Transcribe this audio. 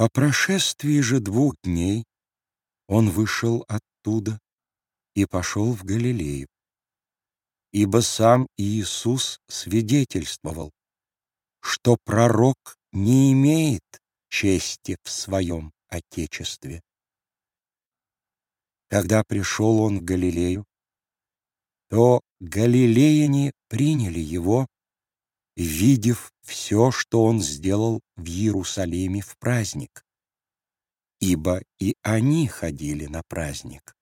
По прошествии же двух дней он вышел оттуда и пошел в Галилею. Ибо сам Иисус свидетельствовал, что пророк не имеет чести в своем Отечестве. Когда пришел он в Галилею, то галилеяне приняли его, видев все, что он сделал в Иерусалиме в праздник, ибо и они ходили на праздник.